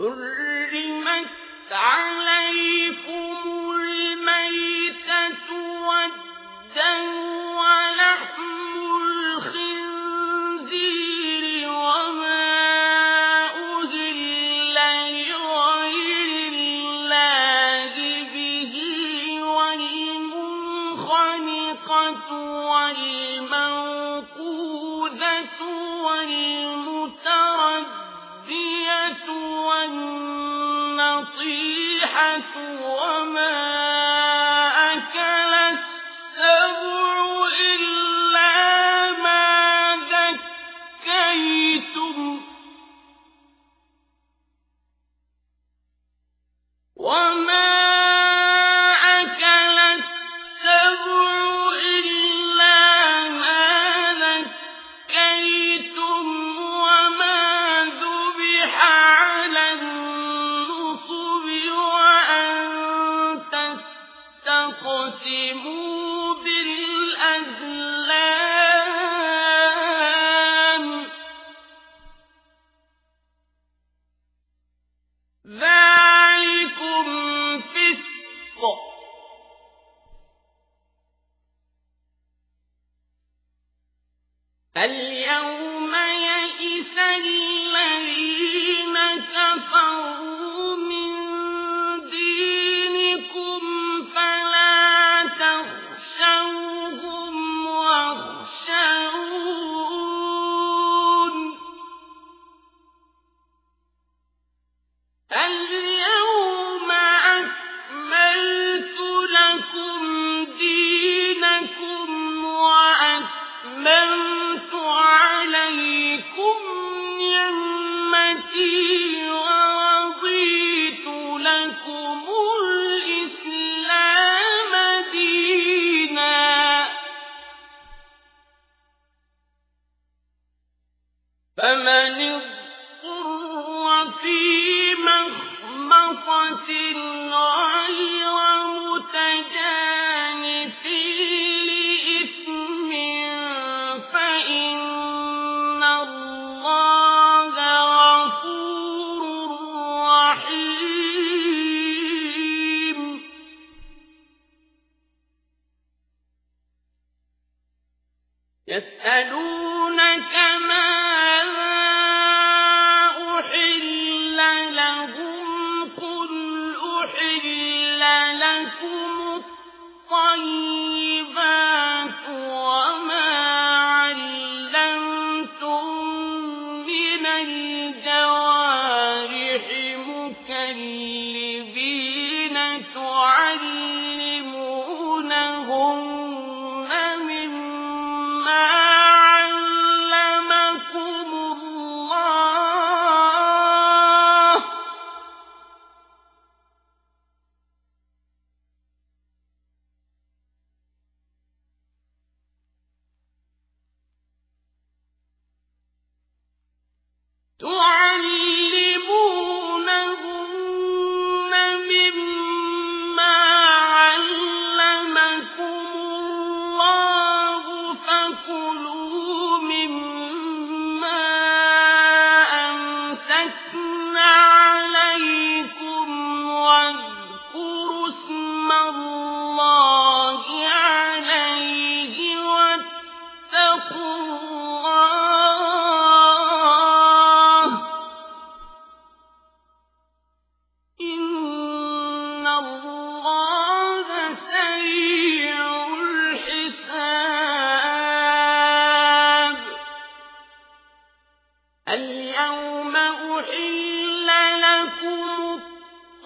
حرمت عليكم الميتة والدم ولحم الخنزير وما أهل لغير الله به والمنخنقة والموقودة والمتردة والنطيحة وما اليوم تعلمونهن مما علمكم الله فكلوا مما أمسكن عليكم واذكروا اسم الله عليه واتقوا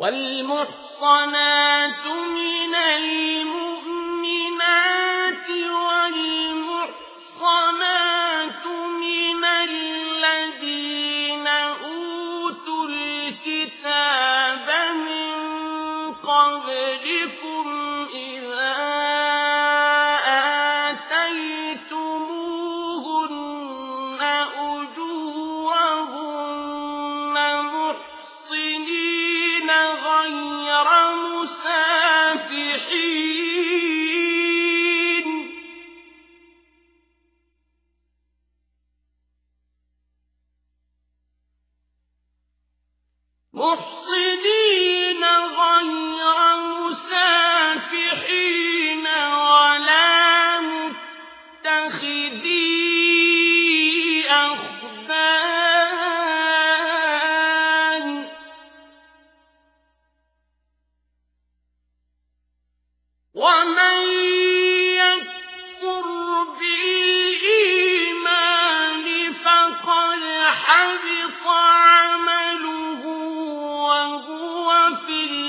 والمحصنات من الجنة محصنين غير مسافحين ولا متخذي أخبان وما بِالْمَعْرُوفِ